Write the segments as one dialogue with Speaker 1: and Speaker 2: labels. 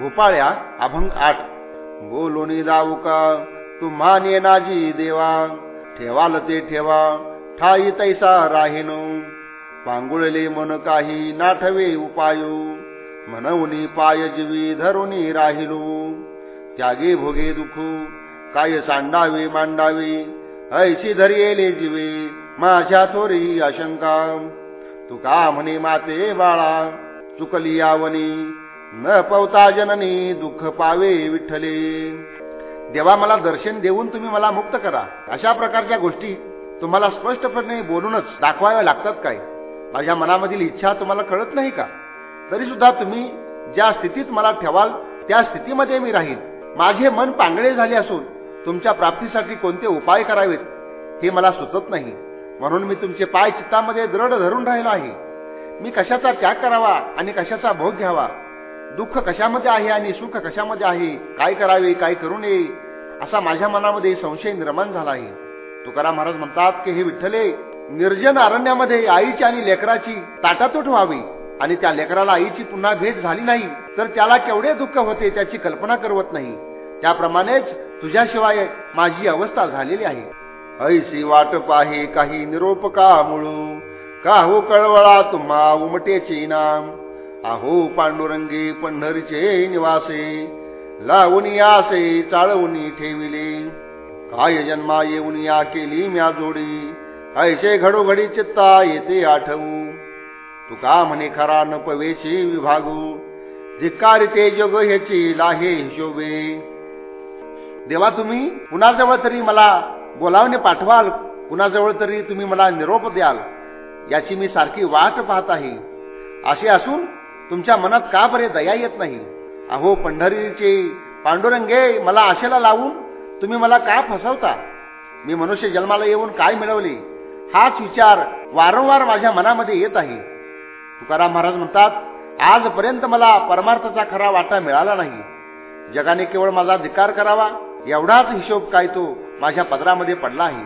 Speaker 1: भोपाळ्या अभंग आठ. बोलोनी जाऊ का? तुम्हा नाजी देवा. ठेवाल ते ठेवा. ठाई तैसा राहीनो. पांगुळले मन काही नाठवे उपायो. म्हणवनी पाय जीवी धरुनी राहिलो. त्यागे भोगे दुखू काय सांडावे मांडावे? ऐशी धरियेले जीवे माझ्या थोरी आशंका. तुका म्हणे माते बाळा? चुकली यावनी न पवता जननी दुःख पावे विठ्ठले. देवा मला दर्शन देऊन तुम्ही मला मुक्त करा. अशा प्रकारच्या गोष्टी तुम्हाला स्पष्टपणे बोलूनच दाखवाव्या लागतात काय? माझ्या मनामधील इच्छा तुम्हाला कळत नाही का? तरी सुद्धा तुम्ही ज्या स्थितीत मला ठेवाल त्या स्थितीमध्ये मी राहील माझे मन पांगळे झाले असून तुमच्या प्राप्तीसाठी कोणते उपाय करावेत हे मला सुचत नाही. म्हणून मी तुमचे पाय चित्तामध्ये दृढ धरून राहिलो आहे. मी कशाचा त्याग करावा आणि कशाचा भोग घ्यावा दुःख कशामध्ये आहे आणि सुख कशामध्ये आहे? काय करावे काय करू नये? असा माझ्या मनामध्ये संशय निर्माण झाला आहे. तुकाराम महाराज म्हणतात की हे विठ्ठले निर्जन अरण्यामध्ये आईची आणि लेकराची ताटातूट व्हावी. आणि त्या लेकराला आईची पुन्हा भेट झाली नाही तर त्याला केवढे दुःख होते त्याची कल्पना करवत नाही. त्याप्रमाणेच तुझ्याशिवाय माझी अवस्था झालेली आहे. ऐसी वाट पाहे काही निरोप का मुळू? का हो कळवळा तुम्हा उमटेचे नाम? अहो पांडुरंगी पंढरीचे निवासे लावून आसे चाळवून ठेविले. काय जन्मा येऊन या केली म्या जोडी ऐसे घडोघडी चित्ता येते आठवू. तुका म्हणे खरा न पवेशी विभागू धिक्कार ते जग ह्याची लाहे हिशोबे देवा तुम्ही कुणाजवळ तरी मला बोलावणे पाठवाल कुणाजवळ तरी तुम्ही मला निरोप द्याल याची मी सारखी वाट पाहत आहे. असे असून तुमच्या मनात का बरे दया येत नाही. अहो पंढरीचे पांडुरंगे मला आशेला लावून तुम्ही मला का फसवता? मी मनुष्य जन्माला येऊन काय मिळवले? हाच विचार वारंवार माझ्या मनामध्ये येत आहे. तुकाराम महाराज म्हणतात आजपर्यंत मला परमार्थाचा खरा वाटा मिळाला नाही. जगाने केवळ माझा धिकार करावा एवढाच हिशोब काय तो माझ्या पदरामध्ये पडला आहे.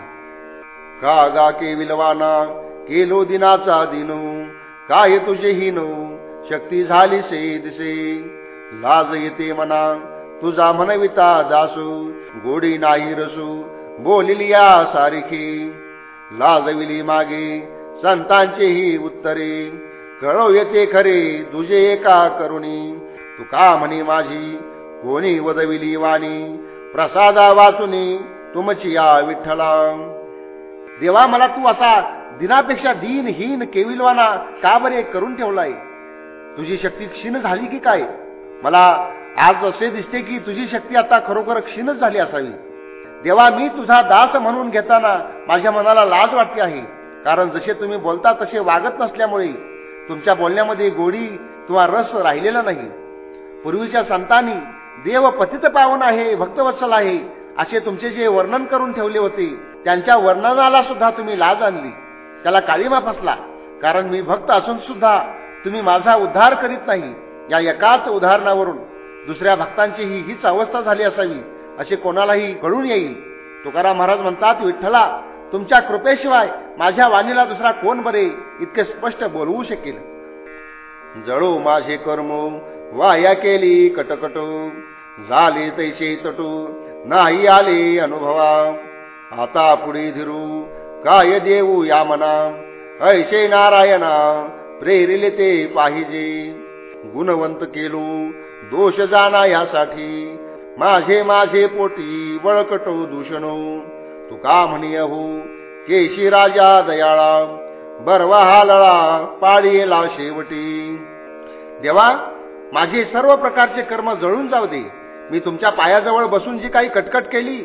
Speaker 1: का गा के विलवाना केलो दिनाचा दिनू काय तुझे हिनू शक्ती झाली से दिसे. लाज येते मना. तुझा म्हणविता दासू. गोडी नाही रसू. बोलिली या सारखी. लाजविली मागे. संतांचीही उत्तरे. कळव येते खरे तुझे एका करुणी. तू का म्हणे माझी? कोणी वदविली वाणी? प्रसादा वाचुनी तुमची या विठ्ठला. देवा मला तू असा दिनापेक्षा दिनहीन केविलवाना का बरे करून ठेवलाय? तुझी शक्ती क्षीण झाली की काय? मला आज असे दिसते की तुझी शक्ती आता खरोखर क्षीणच झाली असावी. देवा मी तुझा दास म्हणून घेताना माझ्या मनाला लाज वाटते आहे. कारण जसे तुम्ही बोलता तसे वागत नसल्यामुळे तुमच्या बोलण्यामध्ये गोडी किंवा रस राहिलेला नाही. पूर्वीच्या संतांनी देव पतित पावन आहे भक्तवत्सल आहे असे तुमचे जे वर्णन करून ठेवले होते त्यांच्या वर्णनाला सुद्धा तुम्ही लाज आणली. त्याला काळीमा फसला. कारण मी भक्त असून सुद्धा तुम्ही माझा उद्धार करीत नाही. या एकाच उदाहरणावरून दुसऱ्या भक्तांची ही हीच अवस्था झाली असावी असे कोणालाही कळून येईल. तुकाराम महाराज म्हणतात विठ्ठला तुमच्या कृपेशिवाय माझ्या वाणीला दुसरा कोण बरे इतके स्पष्ट बोलवू शकेल. जळो माझे कर्म वाया केली कटकट झाले तैसे तटू नाही आले अनुभवा. आता पुढे धीरू काय देऊ या मना? ऐसे नारायणा प्रेरिले ते पाहिजे. गुणवंत केलो दोष जाणा यासाठी माझे माझे पोटी वळकटो दूषणो. तुका म्हणी अहो केशी राजा दयाळा बरवा हालळा पाळीला शेवटी. देवा माझे सर्व प्रकारचे कर्म जळून जाऊ दे. मी तुमच्या पायाजवळ बसून जी काही कटकट केली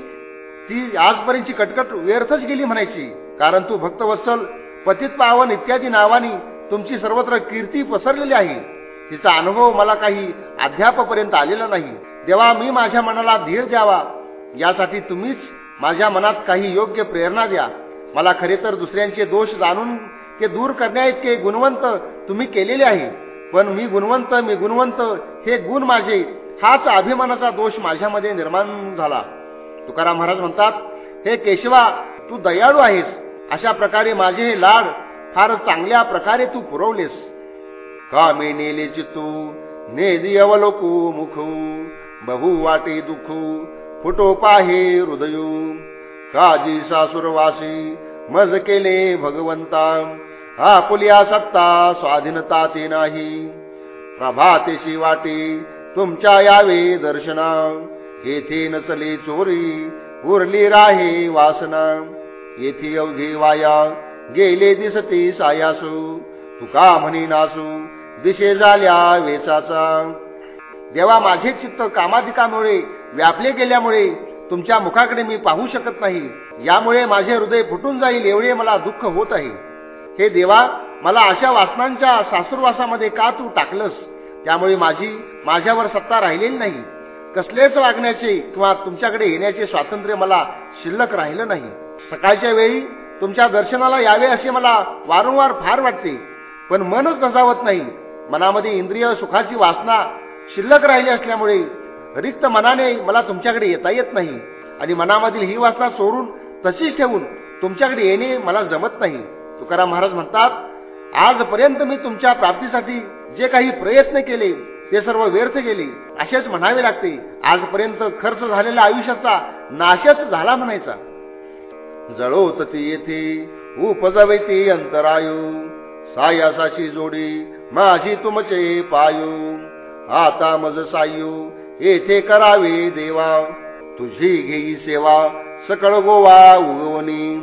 Speaker 1: ती आजपर्यंतची कटकट व्यर्थच गेली म्हणायची. कारण तू भक्तवत्सल पतित पावन इत्यादी नावानी तुमची सर्वत्र कीर्ती पसरलेली आहे. तिचा अनुभव मला काही अध्यापपर्यंत आलेला नाही. देवा मी माझ्या मनाला धीर द्यावा. यासाठी तुम्हीच माझ्या मनात काही योग्य प्रेरणा द्या. मला खरे तर दुसऱ्यांचे दोष जाणून ते दूर करण्याइतके गुणवंत तुम्ही केलेले आहे. पण मी गुणवंत मी गुणवंत हे गुण माझे हाच अभिमानाचा दोष माझ्यामध्ये निर्माण झाला. तुकाराम महाराज म्हणतात हे केशवा तू दयाळू आहेस. अशा प्रकारे माझे हे लाड फार चांगल्या प्रकारे तू पुरवलेस. का मी नेले चित्तू? नेदी अवलोकू मुखू बहु वाटे दुखू फुटो पाहे हृदयू. काजी सासुरवासी मज केले भगवंता? आपुलिया सत्ता स्वाधीनता ते नाही. प्रभातेशी वाटी तुमच्या यावे दर्शना. येथे नचले चोरी उरली राहे वासना. येथे अवघे वाया गेले दिसते सायासू. तुका म्हणी नासू. दिशे झाल्या वेचाचा देवा माझे चित्त कामाधिकामुळे व्यापले गेल्यामुळे तुमच्या मुखाकडे मी पाहू शकत नाही. यामुळे माझे हृदय फुटून जाईल एवढे मला दुःख होत आहे. हे देवा मला अशा वासनांच्या सासुरवासामध्ये का तू टाकलंस? त्यामुळे माझी माझ्यावर सत्ता राहिलेली नाही. कसलेच वागण्याचे किंवा तुमच्याकडे येण्याचे स्वातंत्र्य मला शिल्लक राहिलं नाही. सकाळच्या वेळी तुमच्या दर्शनाला यावे असे मला वारंवार फार वाटते. पण मनच नसावत नाही. मनामध्ये इंद्रिय सुखाची वासना शिल्लक राहिली असल्यामुळे रिक्त मनाने मला तुमच्याकडे येता येत नाही. आणि मनामधील ही वासना सोडून तशीच ठेवून तुमच्याकडे येणे मला जमत नाही. तुकाराम महाराज म्हणतात आजपर्यंत मी तुमच्या प्राप्तीसाठी जे काही प्रयत्न केले ते सर्व व्यर्थ गेले. असेच म्हणावे लागते. आजपर्यंत खर्च झालेल्या आयुष्याचा नाशच झाला म्हणायचा. जळोत ती येथे उपजवे ती अंतरायू. सायासाची जोडी माझी तुमचे पायू. आता मज सायू येथे करावे देवा. तुझी घेई सेवा सकळ गोवा उगवणी.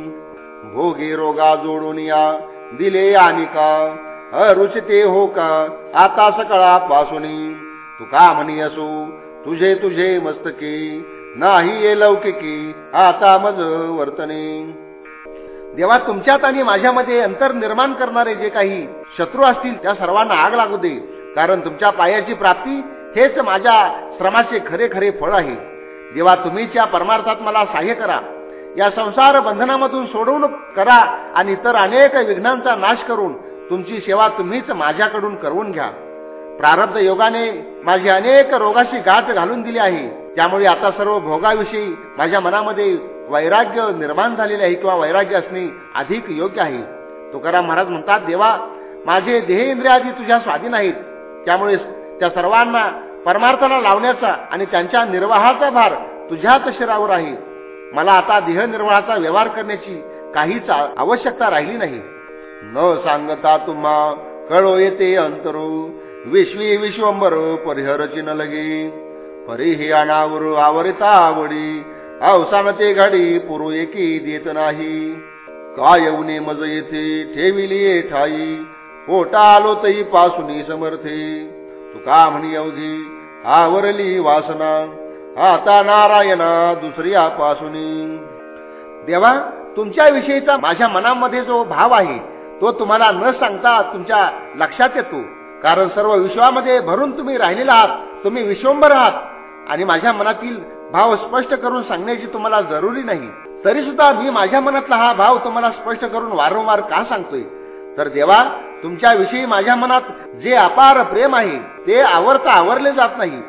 Speaker 1: भोगे रोगा जोडून या दिले आणि का? अरुचिते हो का? आता सकळापासून. तुका म्हणी असो तुझे तुझे मस्तके. नाही ये लौकिकी आता मज वर्तने. देवा तुमच्यात आणि माझ्यामध्ये अंतर निर्माण करणारे जे काही शत्रू असतील त्या सर्वांना आग लागू दे. कारण तुमच्या पायाची प्राप्ती हेच माझ्या श्रमाचे खरे खरे फळ आहे. देवा तुम्हीच्या परमार्थात मला सहाय्य करा. या संसार बंधनामधून सोडवून करा आणि इतर अनेक विघ्नांचा नाश करून तुमची सेवा तुम्हीच माझ्याकडून करून घ्या. प्रारब्ध योगाने माझी अनेक रोगाशी गाठ घालून दिली आहे. त्यामुळे आता सर्व भोगाविषयी माझ्या मनामध्ये वैराग्य निर्माण झालेले आहे किंवा वैराग्य असणे अधिक योग्य आहे. तुकाराम महाराज म्हणतात देवा माझे देह इंद्रियादी तुझ्या स्वाधीन आहेत. त्यामुळे त्या सर्वांना परमार्थाला लावण्याचा आणि त्यांच्या निर्वाहाचा भार तुझ्याच शिरावर आहे. मला आता देह निर्वाहाचा व्यवहार करण्याची काहीच आवश्यकता राहिली नाही. न सांगता तुम्हा कळो येते अंतरू. विश्वी विश्वंबर परिहरची न लगे. परीही अनावर आवरिता आवडी. अवसानते घडी पुरो एकी देत नाही. काय उने मज येथे ठेविली ठाई. पोटा आलो तई पासुनी समर्थे. तुका म्हणी अवघी आवरली वासना. आता नारायणा दुसरी पासुनी. देवा तुमच्या विषयीचा माझ्या मनामध्ये जो भाव आहे तो तुम्हाला न सांगता तुमच्या लक्षात येतो. कारण सर्व विश्वामध्ये भरून तुम्ही राहिलेला आहात तुम्ही विश्वंभर आहात. आणि माझ्या मनातील भाव स्पष्ट करून सांगण्याची तुम्हाला जरुरी नाही. तरी सुद्धा मी माझ्या मनातला हा भाव तुम्हाला स्पष्ट करून वारंवार का सांगतोय? तर देवा तुमच्याविषयी माझ्या मनात जे अपार प्रेम आहे ते आवरता आवरले जात नाही.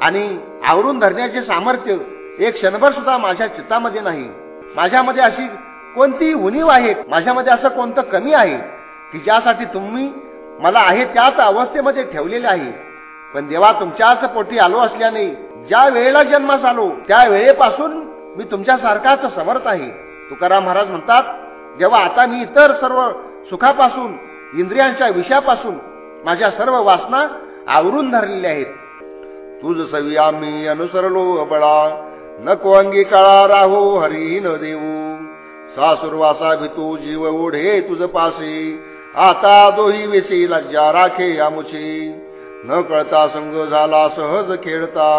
Speaker 1: आणि आवरून धरण्याचे सामर्थ्य एक क्षणभर सुद्धा माझ्या चित्तामध्ये नाही. माझ्यामध्ये अशी कोणती उणीव आहे? माझ्यामध्ये असं कोणतं कमी आहे? की ज्यासाठी तुम्ही मला आहे त्याच अवस्थेमध्ये ठेवलेले आहे. पण देवा तुमच्याच पोटी आलो असल्याने ज्या वेळेला जन्मास आलो त्या वेळेपासून मी तुमच्यासारखाच समर्थ आहे. तुकाराम महाराज म्हणतात जेव्हा आता मी इतर सर्व सुखापासून इंद्रियांच्या विषयापासून माझ्या सर्व वासना आवरून धरलेल्या आहेत. तुझ सवी आम्ही अनुसरलो बळा नको अंगी काळा राहो हरी न देऊ सासुरवासा भितू जीव ओढे तुझ पासे आता दोही वेसी लज्जा राखे आमुची. न कळता संग झाला सहज खेळता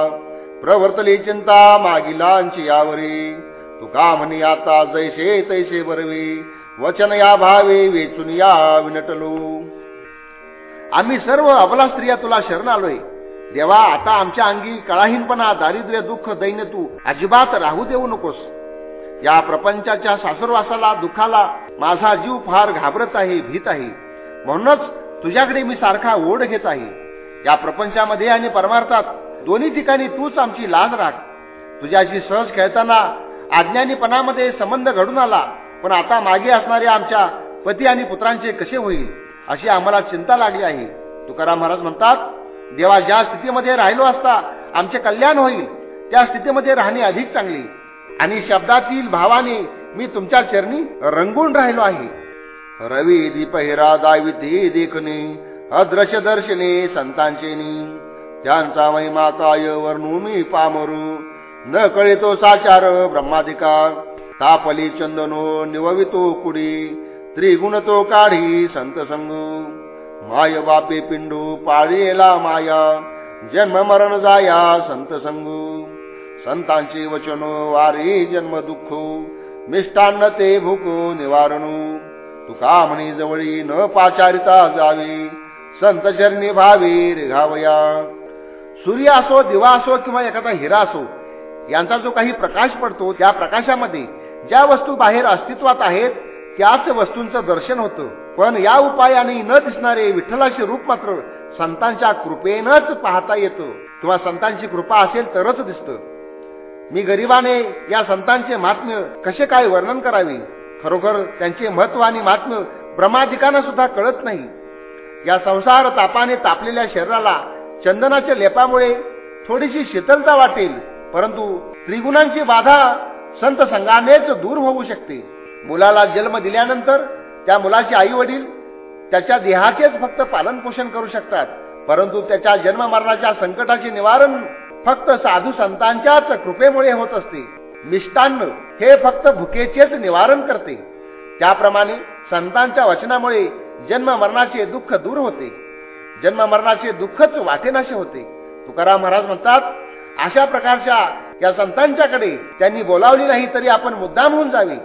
Speaker 1: प्रवर्तली चिंता मागिलांची यावरी. तुका म्हणी आता जैसे तैसे बरवी वचन या भावे वेचून या विनटलो. आम्ही सर्व अबला स्त्रिया तुला शरण आलोय देवा आता आमच्या अंगी कळाहीनपणा दारिद्र्य दुःख दैन्य तू अजिबात राहू देऊ नकोस. या प्रपंचाच्या सासरवासाला दुःखाला माझा जीव फार घाबरत आहे भीत आहे. म्हणूनच तुझ्याकडे मी सारखा ओढ घेत आहे. या प्रपंचामध्ये आणि परमार्थात दोन्ही ठिकाणी तूच आमची लाज राख. तुझ्याशी सहज खेळताना अज्ञानीपणामध्ये संबंध घडून आला पण आता मागे असणारे आमच्या पती आणि पुत्रांचे कसे होईल अशी आम्हाला चिंता लागली आहे. तुकाराम महाराज म्हणतात देवा ज्या स्थितीमध्ये राहिलो असता आमचे कल्याण होईल त्या स्थितीमध्ये राहणे अधिक चांगली. आणि शब्दातील भावाने मी तुमच्या चरणी रंगून राहिलो आहे. रवी दीप हिरा देखणे अदृश्य दर्शने संतांचे त्यांचा महिमा काय वर्णू मी पामरू? न कळितो साचार ब्रह्माधिका तापली चंदनो निववितो कुडी. त्रिगुण तो काढी संत संग माय बापे पिंडू पाळीला माया. जन्म मरण जाया संत संगू संतांची वचनो वारी जन्म दुःख. मिष्टान्न ते भूक निवारणू. तुका म्हणी जवळी न पाचारिता जावी. संत चरणी भावी रेघावया. सूर्य असो दिवा असो किंवा एखादा हिरा असो यांचा जो काही प्रकाश पडतो त्या प्रकाशामध्ये ज्या वस्तू बाहेर अस्तित्वात आहेत त्याच वस्तूंचं दर्शन होतं. पण या उपायाने न दिसणारे विठ्ठलाचे रूप मात्र संतांच्या कृपेनच पाहता येतं. किंवा संतांची कृपा असेल तरच दिसतं. मी गरिबाने या संतांचे महात्म्य कसे काय वर्णन करावे? खरोखर त्यांचे महत्त्व आणि महात्म्य ब्रह्माधिकांना सुद्धा कळत नाही. या संसार तापाने तापलेल्या शरीराला चंदनाच्या लेपामुळे थोडीशी शीतलता वाटेल परंतु त्रिगुणांची बाधा संत संघानेच दूर होऊ शकते. मुलाला जन्म दिल्यानंतर त्या मुलाचे आई वडील त्याच्या देहाचेच फक्त पालन पोषण करू शकतात परंतु त्याच्या जन्म मरणाच्या संकटाचे निवारण फक्त साधू संतांच्याच कृपेमुळे होत असते. मिष्टान्न हे फक्त भुकेचेच निवारण करते. त्याप्रमाणे संतांच्या वचनामुळे जन्म मरणाचे दुःख दूर होते. जन्म मरणाचे दुःखच वाटेनाशे होते. तुकाराम महाराज म्हणतात अशा प्रकारच्या या संतांच्याकडे त्यांनी बोलावली नाही तरी आपण मुद्दाम होऊन जावे.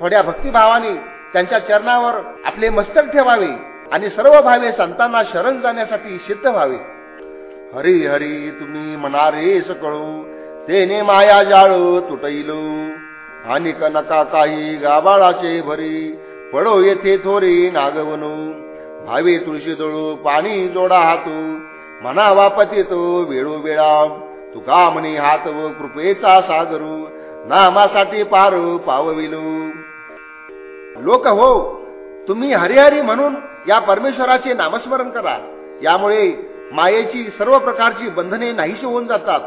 Speaker 1: थोड्या भक्तिभावाने त्यांच्या चरणावर आपले मस्तक ठेवावे आणि सर्व भावे संतांना शरण जाण्यासाठी सिद्ध व्हावे. हरी हरी तुम्ही म्हणारे सकळू तेने माया जाळो तुटैल. आणि नका काही गाबाळाचे भरी पडो येथे थोरी नागवनू. हवी तुळशी दळू पाणी जोडा हातू मना वापती तो वेळो वेळा तुका म्हणी हात व कृपेचा सागरू. नामासाठी पारू पावविलू. लोक हो तुम्ही हरिहरी म्हणून या परमेश्वराचे नामस्मरण करा. यामुळे मायेची सर्व प्रकारची बंधने नाहीशी होऊन जातात.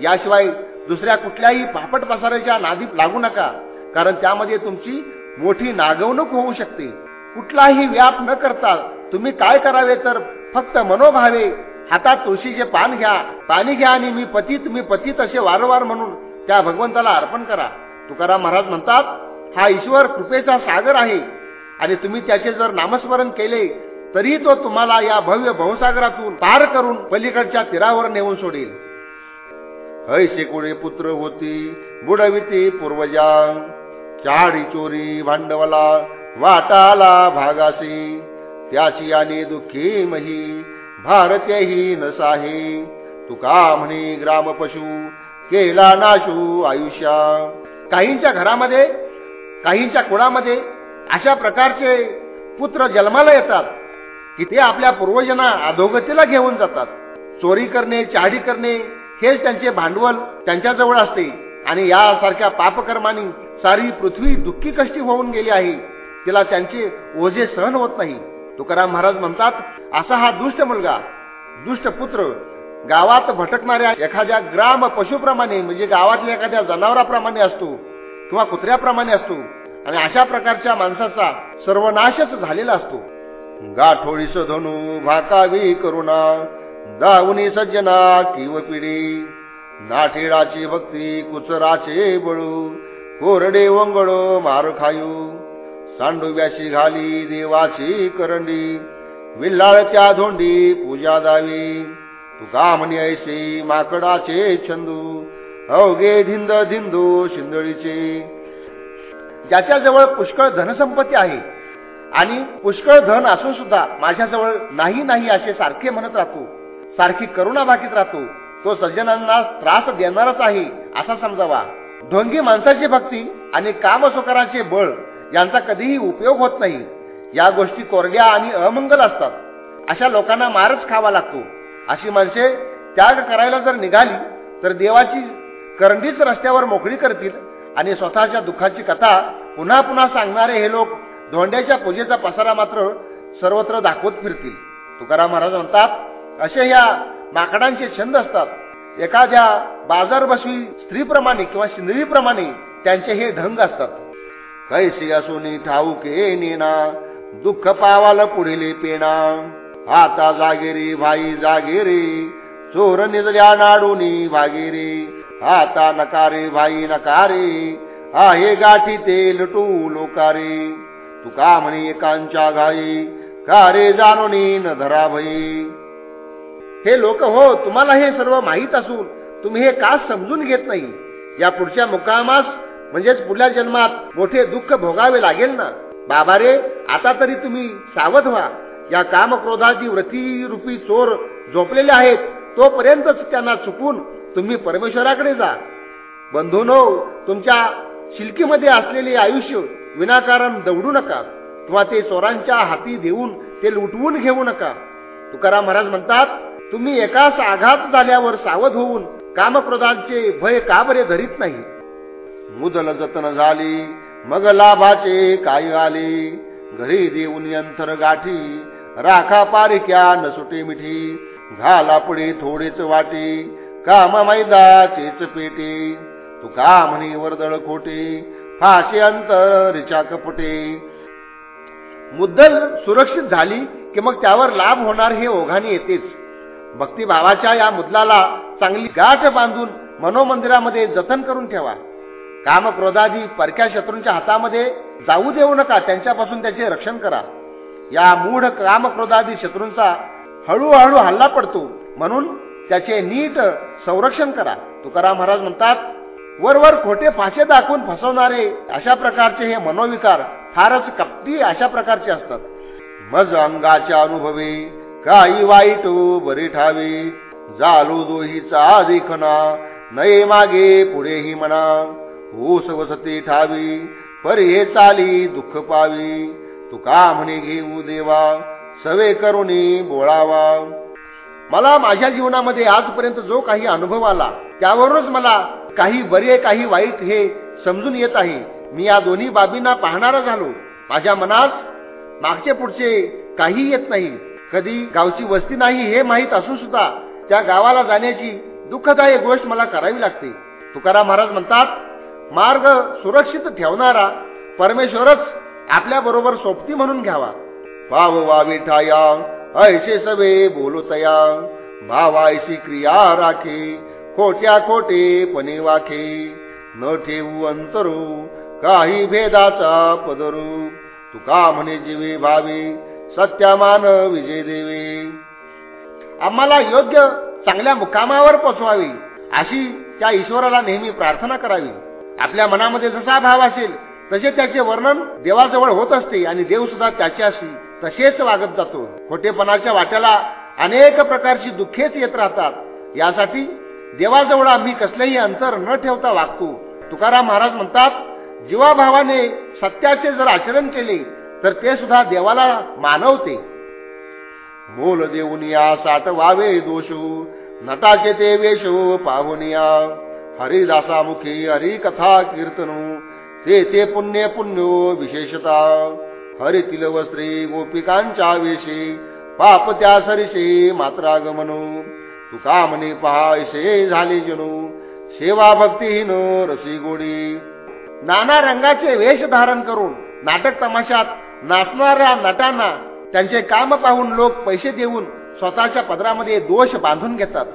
Speaker 1: याशिवाय दुसऱ्या कुठल्याही पापट पसाराच्या नादी लागू नका कारण त्यामध्ये तुमची मोठी नागवणूक होऊ शकते. कुठलाही व्याप न करता तुम्ही काय करावे तर फक्त मनोभावे हातात तुळशीचे पान घ्या. पाणी घ्या आणि मी पतीत मी पतीत असे वारंवार म्हणून त्या भगवंताला अर्पण करा. तुकाराम महाराज म्हणतात हा ईश्वर कृपेचा सागर आहे आणि तुम्ही त्याचे जर नामस्मरण केले तरी तो तुम्हाला या भव्य भवसागरातून पार करून पलीकडच्या तीरावर नेऊन सोडेल. ऐसे कुळे पुत्र होती बुडविती पूर्वजा चाडी चोरी भांडवला वाटाला भागासी त्याची आणि दुःखी मही भारतेही नसाहे. तुका म्हणे ग्राम पशु केला नाशू आयुष्या. काहींच्या घरामध्ये काहींच्या कुळामध्ये अशा प्रकारचे पुत्र जन्माला येतात की ते आपल्या पूर्वजना अधोगतीला घेऊन जातात. चोरी करणे चाडी करणे हेच त्यांचे भांडवल त्यांच्याजवळ असते. आणि यासारख्या पापकर्मानी सारी पृथ्वी दुःखी कष्टी होऊन गेली आहे. तिला त्यांचे ओझे सहन होत नाही. तुकाराम महाराज म्हणतात असा हा दुष्ट मुलगा दुष्ट पुत्र गावात भटकणाऱ्या एखाद्या ग्राम पशुप्रमाणे म्हणजे गावातल्या एखाद्या जनावराप्रमाणे असतो किंवा कुत्र्याप्रमाणे असतो आणि अशा प्रकारच्या माणसाचा सर्वनाशच झालेला असतो. गाठोळी धनु भाकावी करुणा दावणी सज्जना किव पिढी नाठेडाची भक्ती कुचराचे बळू कोरडे वंगड मार खायू सांडुव्याशी घाली देवाची करंडी. विल्लाळच्या धोंडी पूजा दावी तुका म्हणी ऐसे माकडाचे छंदू. अवघे धिंद धिंदू शिंदळीचे. ज्याच्याजवळ पुष्कळ धनसंपत्ती आहे आणि पुष्कळ धन असून सुद्धा माझ्याजवळ नाही नाही असे सारखे म्हणत राहतो. सारखी करुणा भाकीत राहतो. तो सज्जनांना त्रास देणारच आहे असा समजावा. ढोंगी माणसाची भक्ती आणि कामसुकाराचे बळ यांचा कधीही उपयोग होत नाही. या गोष्टी कोरड्या आणि अमंगल असतात. अशा लोकांना मारच खावा लागतो. अशी माणसे त्याग करायला जर निघाली तर देवाची करंडीच रस्त्यावर मोकळी करतील आणि स्वतःच्या दुःखाची कथा पुन्हा पुन्हा सांगणारे हे लोक धोंड्याच्या पूजेचा पसारा मात्र सर्वत्र दाखवत फिरतील. तुकाराम महाराज म्हणतात असे ह्या माकडांचे छंद असतात. एखाद्या बाजार बसवी स्त्रीप्रमाणे किंवा शिंदरीप्रमाणे त्यांचे हे ढंग असतात. कैसी असून ठाऊके नेना दुःख पावाल पुढील पेणा. आता जागेरी भाई जागेरी चोर निजल्या नाडूनी भागेरी. आता नकारे भाई नकारे आहे गाठी ते लटू लोकारे. तुका म्हणे एकांच्या घाई कारे जाणूनी न धरा भई? हे लोक हो तुम्हाला हे सर्व माहीत असून तुम्ही हे का समजून घेत नाही? या पुढच्या मुकामास म्हणजेच पुढल्या जन्मात मोठे दुःख भोगावे लागेल ना? बाबा रे आता तरी तुम्ही सावध व्हा. या कामक्रोधाची व्रती रूपी चोर झोपलेले आहेत तोपर्यंतच त्यांना चुकून तुम्ही परमेश्वराकडे जा. बंधूनो तुमच्या शिल्कीमध्ये असलेले आयुष्य विनाकारण दौडू नका. किंवा ते चोरांच्या हाती देऊन ते लुटवून घेऊ नका. तुकाराम महाराज म्हणतात तुम्ही एकाच आघात झाल्यावर सावध होऊन कामक्रोधांचे भय का बरे धरीत नाही? मुदल जतन झाली मग लाभाचे काय आले? घरी देऊन यंत्र गाठी राखा पारिक्या नसुटे मिठी घाला पुढे थोडेच वाटे काम मैदाचेच पेटे. तू का म्हणे वर्दळ खोटे? फाशी अंतरिच्या कपटे मुद्दल सुरक्षित झाली की मग त्यावर लाभ होणार हे ओघाने येतेच. भक्तिभावाच्या या मुद्दाला चांगली गाठ बांधून मनोमंदिरामध्ये जतन करून ठेवा. काम क्रोधादी परक्या शत्रूंच्या हातामध्ये जाऊ देऊ नका त्यांच्यापासून त्याचे रक्षण करा. या मूढ कामक्रोधादी शत्रूंचा हळूहळू हल्ला पडतो. म्हणून त्याचे नीट संरक्षण करा. तुकाराम महाराज म्हणतात वरवर खोटे फाशे दाखवून फसवणारे अशा प्रकारचे हे मनोविकार फारच कपटी अशा प्रकारचे असतात. मज अंगाच्या अनुभवी काही वाईट बरी ठावे. जालू दोहीचा देखना नये मागे पुढेही म्हणा. होस वसती ठावी पर हे चाली दुःख पावी. तुका म्हणे घेऊ देवा सवे करुणी बोळावा. मला माझ्या जीवनामध्ये आजपर्यंत जो काही अनुभव आला त्यावरूनच मला काही बरे काही वाईट हे समजून येत आहे. मी या दोन्ही बाबींना पाहणारा झालो. माझ्या मनास मागचे पुढचे काही येत नाही. कधी गावची वस्ती नाही हे माहीत असून सुद्धा त्या गावाला जाण्याची दुःखदायक गोष्ट मला करावी लागते. तुकाराम महाराज म्हणतात मार्ग सुरक्षित ठेवणारा परमेश्वरच आपल्या बरोबर सोबती म्हणून घ्यावा. वाव वा विठाया ऐसे सवे बोलतया. भावायशी क्रिया राखे खोट्या खोटे पणे वाखे. न ठेवू अंतरू काही भेदाचा पदरू. तुका म्हणे जीवे भावे सत्यामान विजय देवे. आम्हाला योग्य चांगल्या मुकामावर पोचवावी अशी त्या ईश्वराला नेहमी प्रार्थना करावी. आपल्या मनामध्ये जसा भाव असेल तसे त्याचे वर्णन देवाजवळ होत असते आणि देव सुद्धा त्याच्याशी तसेच वागत जातो. खोटेपणाच्या वाट्याला अनेक प्रकारची दुःखेच येत राहतात. यासाठी देवाजवळ आम्ही कसलेही अंतर न ठेवता वागतो. तुकाराम महाराज म्हणतात जीवाभावाने सत्याचे जर आचरण केले तर ते सुद्धा देवाला मानवते. मोल देऊन या साठ वावे दोषू नटाचे ते वेशो पाहुनिया हरिदासामुखी हरिकथा कीर्तनू ते ते पुण्य पुण्यो विशेषता। हरितील वस्त्री गोपिकांच्या वेशी पाप त्या सरिषे मात्रागमनो। तुका म्हणे पहायसे झाले जणू सेवा भक्तीहीन रसी गोडी। नाना रंगाचे वेश धारण करून नाटक तमाशात नाचणाऱ्या नटांना त्यांचे काम पाहून लोक पैसे देऊन स्वतःच्या पदरामध्ये दोष बांधून घेतात।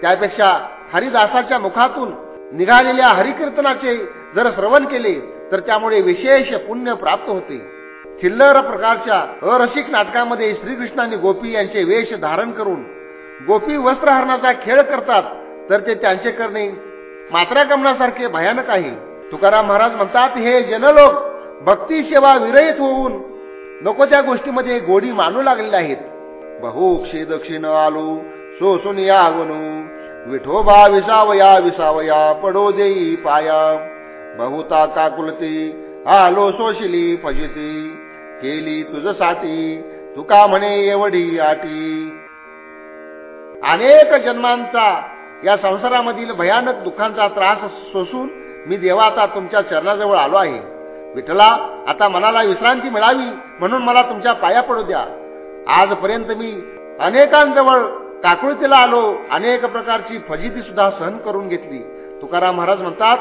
Speaker 1: त्यापेक्षा हरिदासाच्या मुखातून निघालेल्या हरिकीर्तनाचे जर श्रवण केले तर त्यामुळे विशेष पुण्य प्राप्त होते. चिल्लर प्रकारच्या अरसिक नाटकामध्ये श्रीकृष्णाने गोपी यांचे वेश धारण करून गोपी वस्त्रहरणाचा खेळ करतात तर ते त्यांचे करणे मात्रागमनासारखे भयानक आहे. तुकाराम महाराज म्हणतात हे जनलोक भक्ती सेवा विरहित होऊन नको त्या गोष्टीमध्ये गोडी मानू लागलेल्या आहेत. बहुक्षे दक्षिण आलो सोसून या यावनू विठोबा विसावया विसावया पडो देई पाया. बहुता काकुलती आलो सोशिली फजिती. केली तुझसाठी तुका म्हणे एवढी आटी. अनेक जन्मांचा या संसारामधील भयानक दुःखांचा त्रास सोसून मी देवाचा तुमच्या चरणाजवळ आलो आहे. विठला आता मनाला विश्रांती मिळावी म्हणून मला तुमच्या पाया पडू द्या. आजपर्यंत मी अनेकांजवळ काकुळतीला आलो. अनेक प्रकारची फजिती सुद्धा सहन करून घेतली. तुकाराम महाराज म्हणतात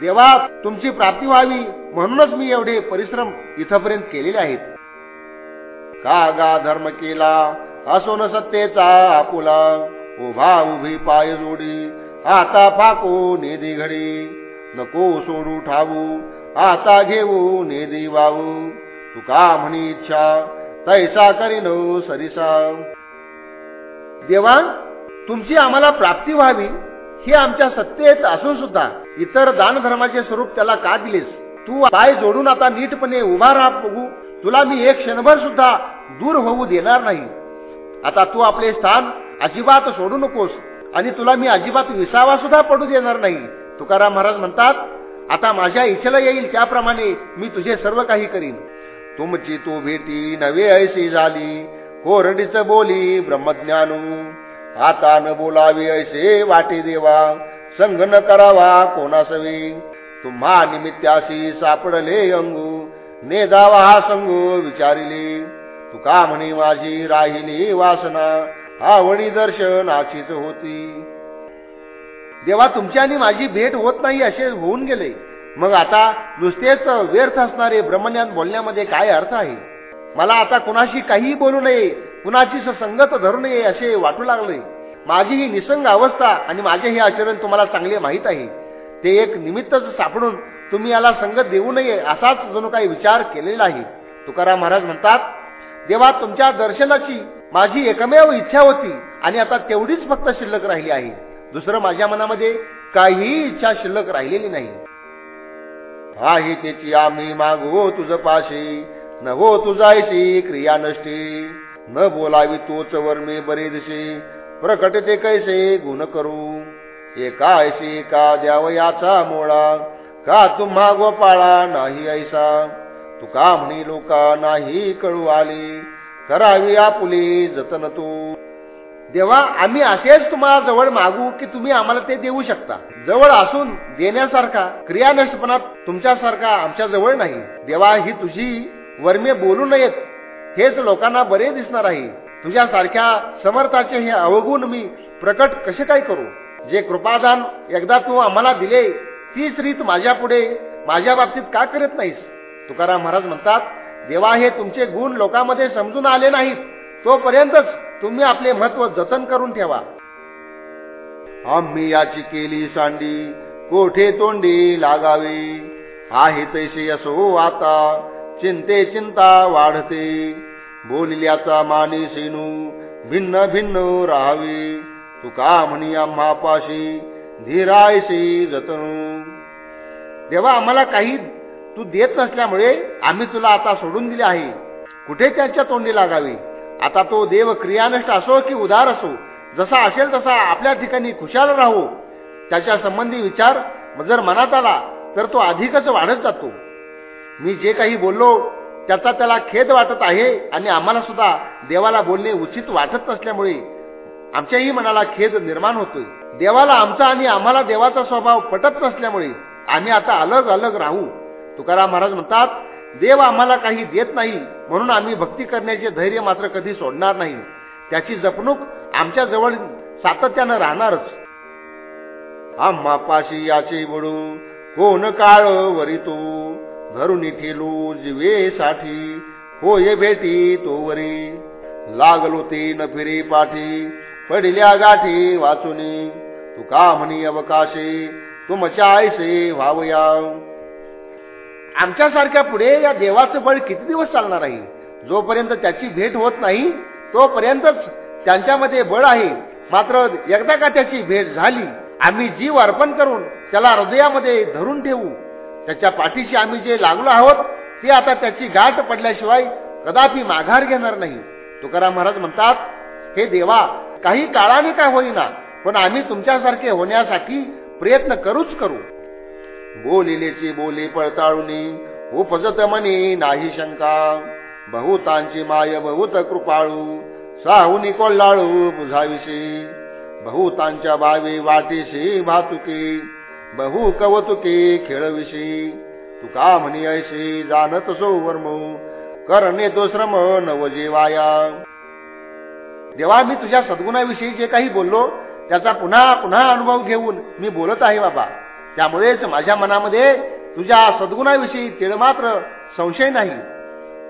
Speaker 1: देवा तुमची प्राप्ती व्हावी. म्हणूनच मी एवढे परिश्रम इथपर्यंत केलेले आहेत. का गा धर्म केला असो न सत्तेचा आपुला. उभा उभी पाय जोडी आता फाको नेदी घडी. नको सोडू ठावू आता घेऊ नेदी वाऊ. तुका म्हणी इच्छा तैसा करीन सरिसा. देवा तुमची आम्हाला प्राप्ती व्हावी हे आमच्या सत्तेत असून सुद्धा इतर दानधर्माचे स्वरूप त्याला का दिलेस? तू पाय जोडून आता नीटपणे उभा राहा बघू तुला मी एक क्षणभर सुद्धा दूर होऊ देणार नाही. आता तू आपले स्थान अजिबात सोडू नकोस आणि तुला मी अजिबात विसावा सुद्धा पडू देणार नाही. तुकाराम महाराज म्हणतात आता माझ्या इच्छेला येईल त्याप्रमाणे मी तुझे सर्व काही करीन. तुमची तू भेटी नवे ऐशी झाली. कोरडीच बोली ब्रह्मज्ञानू. आता न बोलावी ऐसे वाटे देवा. संग न करावा कोणासवी. तुम्हा निमित्ताशी सापडले अंगू. ने जावा हा संगू विचारिले. तुका म्हणे माझी राहिली वासना. आवडी दर्शनाचीच होती. देवा तुमची आणि माझी भेट होत नाही असे होऊन गेले. मग आता नुसतेच व्यर्थ असणारे ब्रह्मज्ञान बोलण्यामध्ये काय अर्थ आहे? मला आता कुणाशी काहीही बोलू नये कुणाची संगत धरू नये असे वाटू लागले. माझी ही निसंग अवस्था आणि माझे हे आचरण तुम्हाला चांगले माहीत आहे. ते एक निमित्तच सापडून तुम्ही याला संगत देऊ नये असाच जणू काही विचार केलेला आहे. तुकाराम महाराज म्हणतात देवा तुमच्या दर्शनाची माझी एकमेव इच्छा होती आणि आता तेवढीच फक्त शिल्लक राहिली आहे. दुसरं माझ्या मनामध्ये काहीही इच्छा शिल्लक राहिलेली नाही. आहे त्याची आम्ही मागो तुझ पाशी. न हो तुझायची क्रिया नष्टी न बोलावी तोच वर्मे बरे दिसे प्रकट ते कैसे गुण करू? एका ऐशी का द्यावयाचा मोळा? का तुम्हा गोपाळा नाही ऐसा? तुका म्हणी लोका नाही कळू आली. करावी आपुली जतन तू. देवा आम्ही असेच तुम्हाला जवळ मागू की तुम्ही आम्हाला ते देऊ शकता. जवळ असून देण्यासारखा क्रियानष्टपणात तुमच्यासारखा आमच्या जवळ नाही. देवा ही तुझी वर्मे बोलू नयेत. हेच लोकांना बरे दिसणार आहे. तुझ्यासारख्या समर्थाचे हे अवगुण मी प्रकट कसे काय करू? जे कृपादान एकदा तू आम्हाला दिले तीच रीत माझ्या पुढे माझ्या बाबतीत का करत नाहीस? तुकाराम महाराज म्हणतात देवा हे तुमचे गुण लोकांमध्ये समजून आले नाहीत. तोपर्यंतच तुम्ही आपले महत्त्व जतन करून ठेवा. आम्ही याची केली सांडी कोठे तोंडी लागावी? आहे तैसे असो आता. चिंते चिंता वाढते. बोलल्याचा मानी सेनू भिन्न भिन्न राहावे. तुका म्हणी आम्हापाशी धीरायशी जतनू. देवा आम्हाला काही तू देत नसल्यामुळे आम्ही तुला आता सोडून दिले आहे. कुठे त्यांच्या तोंडी लागावी? आता तो देव क्रियानष्ट असो की उदार असो जसा असेल तसा आपल्या ठिकाणी खुशाल राहू. त्याच्या संबंधी विचार जर मनात आला तर तो अधिकच वाढत जातो. मी जे काही बोललो त्याचा त्याला खेद वाटत आहे आणि आम्हाला सुद्धा देवाला बोलणे उचित वाटत नसल्यामुळे आमच्याही मनाला खेद निर्माण होतोय. देवाला आमचा आणि आम्हाला देवाचा स्वभाव पटत नसल्यामुळे आम्ही आता अलग अलग राहू. तुकाराम महाराज म्हणतात देव आम्हाला काही देत नाही म्हणून आम्ही भक्ती करण्याचे धैर्य मात्र कधी सोडणार नाही. त्याची जपणूक आमच्या जवळ सातत्यानं राहणारच. आम्हापाशी याचे बडू कोण काळ वरितो धरून ठेलू जीवेसाठी. होय भेटी तोवरी लागलो ते न फिरे पाठी. पडल्या गाठी वाचुनी. तुका म्हणी अवकाशे. तुमच्या आयसे व्हावया. आमच्यासारख्या पुढे या देवाचं बळ किती दिवस चालणार आहे? जोपर्यंत त्याची भेट होत नाही तोपर्यंतच त्यांच्यामध्ये बळ आहे. मात्र एकदा का त्याची भेट झाली आम्ही जीव अर्पण करून त्याला हृदयामध्ये धरून ठेवू. त्याच्या पाठीशी आम्ही जे लागलो आहोत ते आता त्याची गाठ पडल्याशिवाय कदापि माघार घेणार नाही. तुकाराम महाराज म्हणतात हे देवा काही काळाने काय होईना पण आम्ही तुमच्यासारखे होण्यासाठी प्रयत्न करूच करू. बोलिलेची बोली पळताळुनी उपजत मनी नाही शंका बहुतांची माय बहुत कृपाळू साहुनी कोल्हाळू बुझाविषयी बहुतांच्या बावी वाटेशी भातुकी बहु कवतुके खेळविषयी तुका म्हणी ऐशी जाणत सो वर्म. करणे तो श्रम नवजेवाया. देवा मी तुझ्या सद्गुणाविषयी जे काही बोललो त्याचा पुन्हा पुन्हा अनुभव घेऊन मी बोलत आहे बाबा. त्यामुळेच माझ्या मनामध्ये तुझ्या सद्गुणाविषयी तिळ मात्र संशय नाही.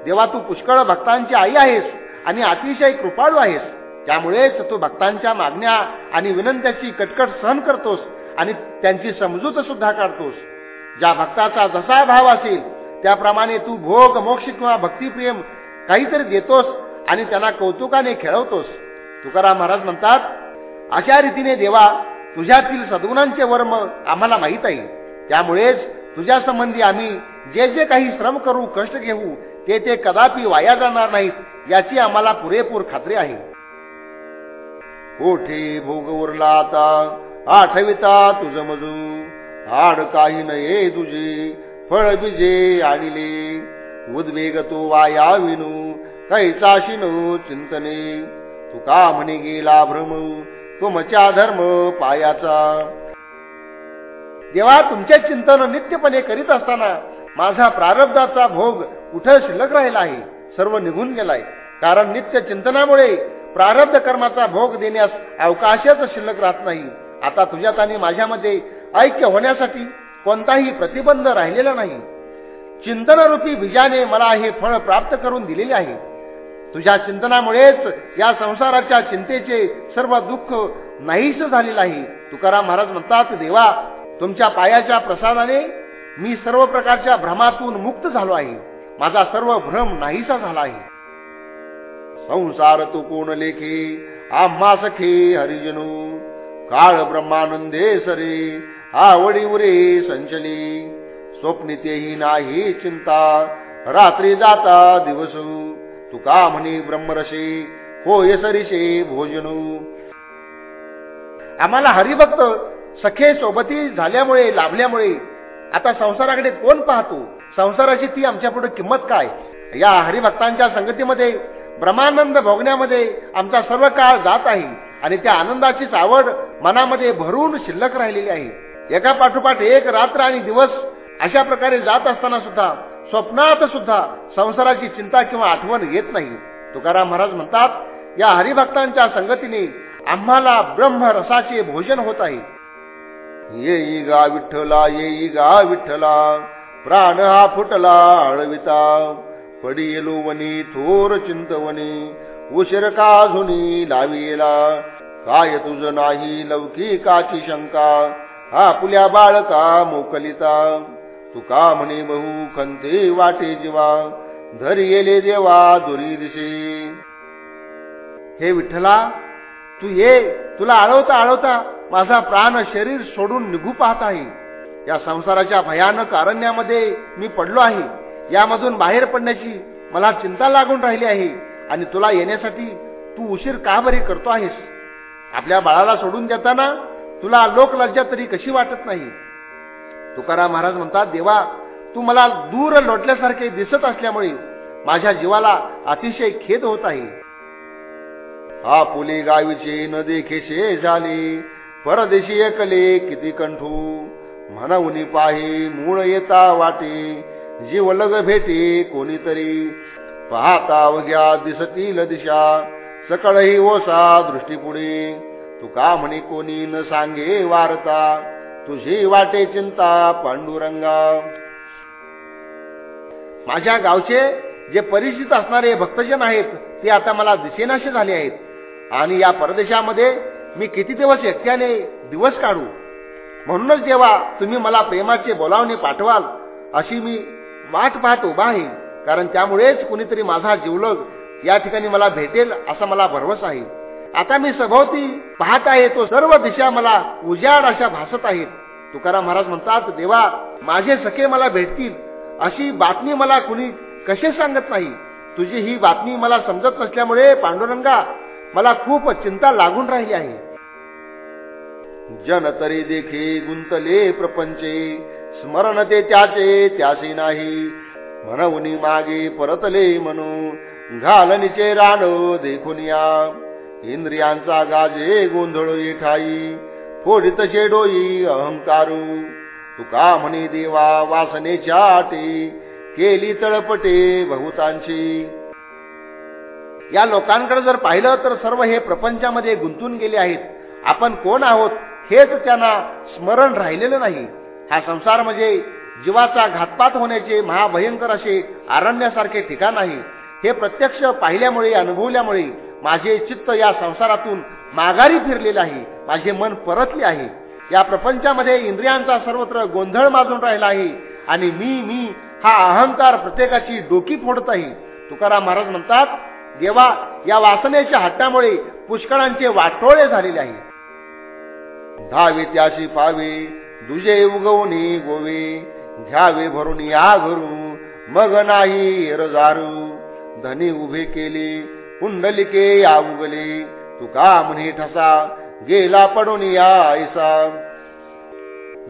Speaker 1: देवा तू पुष्कळ भक्तांची आई आहेस आणि अतिशय कृपाळू आहेस. त्यामुळेच तू भक्तांच्या मागण्या आणि विनंत्याची कटकट सहन करतोस. आणि त्यांची समजूत सुद्धा काढतोस. ज्या भक्ताचा जसा भाव असेल त्याप्रमाणे तू भोग मोक्ष किंवा भक्तिप्रेम काहीतरी देतोस आणि त्यांना कौतुकाने खेळवतोस. तुकाराम महाराज म्हणतात अशा रीतीने देवा तुझ्यातील सद्गुणांचे वर्म आम्हाला माहीत आहे. त्यामुळेच तुझ्या संबंधी आम्ही जे जे काही श्रम करू कष्ट घेऊ ते ते कदापि वाया जाणार नाहीत याची आम्हाला पुरेपूर खात्री आहे. कोठे भोग उरला आता? आठविता तुझ मजू. हाड काही नये तुझे फळ बिजे आणिले. उद्वेग तो वाया विनू कैचा शिनो चिंतने. तुका म्हणे गेला भ्रम तुमच्या धर्म पायाचा. जेव्हा तुमचे चिंतन नित्यपणे करीत असताना माझा प्रारब्धाचा भोग कुठे शिल्लक राहिला आहे? सर्व निघून गेलाय. कारण नित्य चिंतनामुळे प्रारब्ध कर्माचा भोग देण्यास अवकाशच शिल्लक राहत नाही. आता तुझ्यात आणि माझ्यामध्ये ऐक्य होण्यासाठी कोणताही प्रतिबंध राहिलेला नाही. चिंतनरूपी बीजाने मला हे फळ प्राप्त करून दिलेले आहे. तुझ्या चिंतनामुळेच या संसाराच्या चिंतेचे सर्व दुःख नाहीस झालेलं आहे. तुकाराम महाराज म्हणतात देवा तुमच्या पायाच्या प्रसादाने मी सर्व प्रकारच्या भ्रमातून मुक्त झालो आहे. माझा सर्व भ्रम नाहीसा झाला आहे. संसार तू कोण लेखे? आम्हा सखे हरिजनू. काळ ब्रह्मानंदे सरे आवडी उरे संचली. स्वप्नी तेही नाही चिंता रात्री जाता दिवस. तुका म्हणे ब्रह्मरसे होय सरीशे भोजनू. आम्हाला हरिभक्त सखे सोबती झाल्यामुळे लाभल्यामुळे आता संसाराकडे कोण पाहतो? संसाराची ती आमच्या पुढे किंमत काय? या हरिभक्तांच्या संगतीमध्ये ब्रह्मानंद भोगण्यामध्ये आमचा सर्व काळ जात आहे. आणि त्या आनंदाचीच आवड मनामध्ये भरून शिल्लक राहिलेली आहे. एका पाठोपाठ एक रात्र आणि दिवस अशा प्रकारे जात असताना सुद्धा स्वप्नात सुद्धा संसाराची चिंता किंवा आठवण येत नाही. तुकाराम महाराज म्हणतात या हरिभक्तांच्या संगतीने आम्हाला ब्रह्मरसाचे भोजन होत आहे. येई गा विठ्ठला येई गा विठ्ठला प्राण हा फुटला आळविता. पडी वनी थोर चिंतवनी उशीर का अजूनही लाविला? काय तुझ नाही लौकिकाची शंका? हा पुल्या बाळका मोकलिता तुका म्हणे बहु खंते वाटे जीवा. धरी येले देवा दुरी दिसे हे विठ्ठला तू ये तुला आळवता आळवता माझा प्राण शरीर सोडून निघू पाहत आहे. या संसाराच्या भयानक अरण्यामध्ये मी पडलो आहे. यामधून बाहेर पडण्याची मला चिंता लागून राहिली आहे. आणि तुला येण्यासाठी तू उशीर का बरे करतो आहेस? आपल्या बाळाला सोडून देताना तुला लोकलज्जा तरी कशी वाटत नाही? तुकाराम महाराज म्हणतात देवा तू मला दूर लोटल्यासारखे दिसत असल्यामुळे माझ्या जीवाला अतिशय खेद होत आहे. हा पुली गावीचे न देखेशे झाले परदेशी एकले किती कंठू. म्हणून पाही मूळ येता वाटे जीवलग भेटे कोणीतरी पाहता अवघ्या दिसतील दिशा. सकळही ओसा दृष्टीपुढे. तू तुका म्हणे कोणी न सांगे वारता? तुझी वाटे चिंता पांडुरंगा. माझ्या गावचे जे परिचित असणारे भक्तजन आहेत ते आता मला दिसेनाशे झाले आहेत. आणि या परदेशामध्ये मी किती दिवस एकट्याने दिवस काढू? म्हणूनच जेव्हा तुम्ही मला प्रेमाचे बोलावणे पाठवाल अशी मी वाट पाहत उभा आहे. कारण त्यामुळेच कुणीतरी माझा जीवलग या ठिकाणी मला भेटेल असा मला भरवस आहे. आता मी सभोवती पाहत आहे तो सर्व दिशा मला उजाड अशा भासत आहेत. तुकाराम महाराज म्हणतात देवा माझे सखे मला भेटतील. अशी बातमी मला कुणी कसे सांगत नाही? तुझी ही बातमी मला समजत नसल्यामुळे पांडुरंगा मला खूप चिंता लागून राहिली आहे. जन तरी देखे गुंतले प्रपंचे स्मरण ते त्याचे त्याचे नाही. म्हणून मागे परतले म्हणू घालनीचे रान देखून या. इंद्रियांचा गाजे गोंधळ ठाई फोडित डोई अहंकारू. तुका म्हणे देवा वासनेच्या आटी केली तळपटे बहुतांची या लोकांकडे जर पाहिलं तर सर्व हे प्रपंचामध्ये गुंतून गेले आहेत. आपण कोण आहोत हेच त्यांना स्मरण राहिलेलं नाही. हा संसार म्हणजे जीवाचा घातपात होण्याचे महाभयंकर असे आरण्यासारखे ठिकाण आहे. हे प्रत्यक्ष पाहिल्यामुळे अनुभवल्यामुळे माझे चित्त या संसारातून माघारी फिरलेले आहे. माझे मन परतले आहे. या प्रपंचामध्ये इंद्रियांचा सर्वत्र गोंधळ माजून राहिला आहे आणि मी मी हा अहंकार प्रत्येकाची डोकी फोडत आहे. तुकाराम महाराज म्हणतात देवा या वासनेच्या हट्टामुळे पुष्कळांचे वाटोळे झालेले आहे. धावे त्याशी पावे दुजे उगवणे गोवे. घ्यावे भरून या घरू मग नाही रजारू. धनी उभे केले कुंडलिके या उगले तुका म्हणे ठसा गेला पडून या ऐसा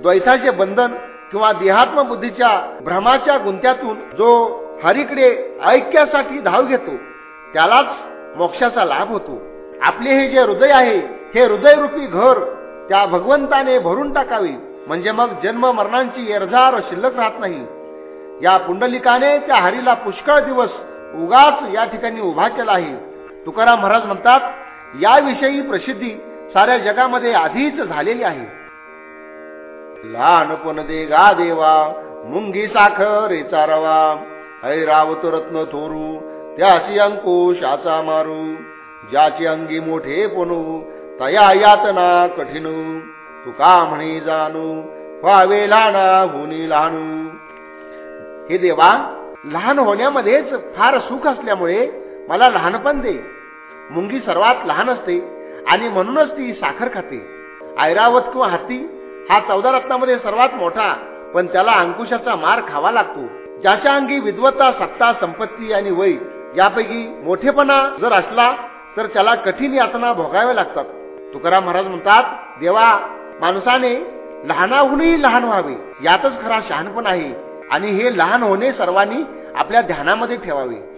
Speaker 1: द्वैताचे बंधन किंवा देहात्म बुद्धीच्या भ्रमाच्या गुंत्यातून जो हरीकडे ऐक्यासाठी धाव घेतो त्यालाच मोक्षाचा लाभ होतो. आपले हे जे हृदय आहे हे हृदयरूपी घर त्या भगवंताने भरून टाकावे. म्हणजे मग जन्म मरणांची एरझार शिल्लक राहत नाही. या पुंडलिकाने त्या हरीला पुष्कळ दिवस उगाच या ठिकाणी उभा केला आहे. तुकाराम महाराज म्हणतात याविषयी प्रसिद्धी साऱ्या जगामध्ये आधीच झालेली आहे. लहानपण दे गा देवा मुंगी साखर रवा ऐरावत रत्न थोरू त्याची अंकुशाचा मारू ज्याची अंगी मोठे पणू तया यातना कठीण. तुका म्हणे जाणू? व्हावे लहाना हुनी लहानू. हे देवा लहान होण्यामध्येच फार सुख असल्यामुळे मला लहानपण दे. मुंगी सर्वात लहान असते आणि म्हणूनच ती साखर खाते. ऐरावत किंवा हत्ती हा चौदा रत्नामध्ये सर्वात मोठा पण त्याला अंकुशाचा मार खावा लागतो. ज्याच्या अंगी विद्वत्ता सत्ता संपत्ती आणि वय यापैकी मोठेपणा जर असला तर त्याला कठीण यातना भोगाव्या लागतात. तुकाराम महाराज म्हणतात देवा माणसाने लहानाहूनही लहान व्हावे यातच खरा शहाणपण आहे. आणि हे लहान होणे सर्वांनी आपल्या ध्यानामध्ये ठेवावे.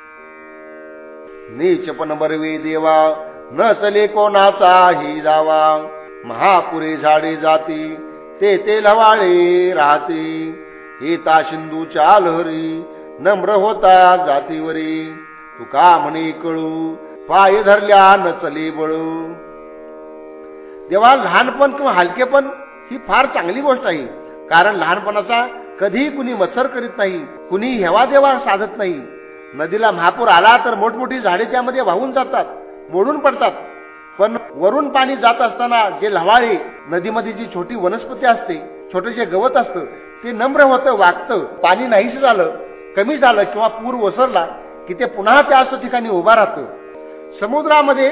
Speaker 1: नीचपण बरवे देवा न चले कोणाचाही जावा. महापुरे झाडे जाती ते ते लवाळे राहते. येता सिंधूच्या लहरी नम्र होता जातीवरी. तुका म्हणे कळू पाय धरल्या न चले बळू. तेव्हा लहानपण किंवा हलकेपण ही फार चांगली गोष्ट आहे. कारण लहानपणाचा कधीही कुणी मत्सर करीत नाही कुणी हेवा देवा साधत नाही. नदीला महापूर आला तर मोठमोठी झाडे त्यामध्ये वाहून जातात मोडून पडतात. पण वरून पाणी जात असताना जे लवाळे नदीमध्ये जी छोटी वनस्पती असते छोटे जे गवत असतं ते नम्र होतं वागतं पाणी नाहीच झालं कमी झालं किंवा पूर ओसरला की ते पुन्हा त्याच ठिकाणी उभा राहतं. समुद्रामध्ये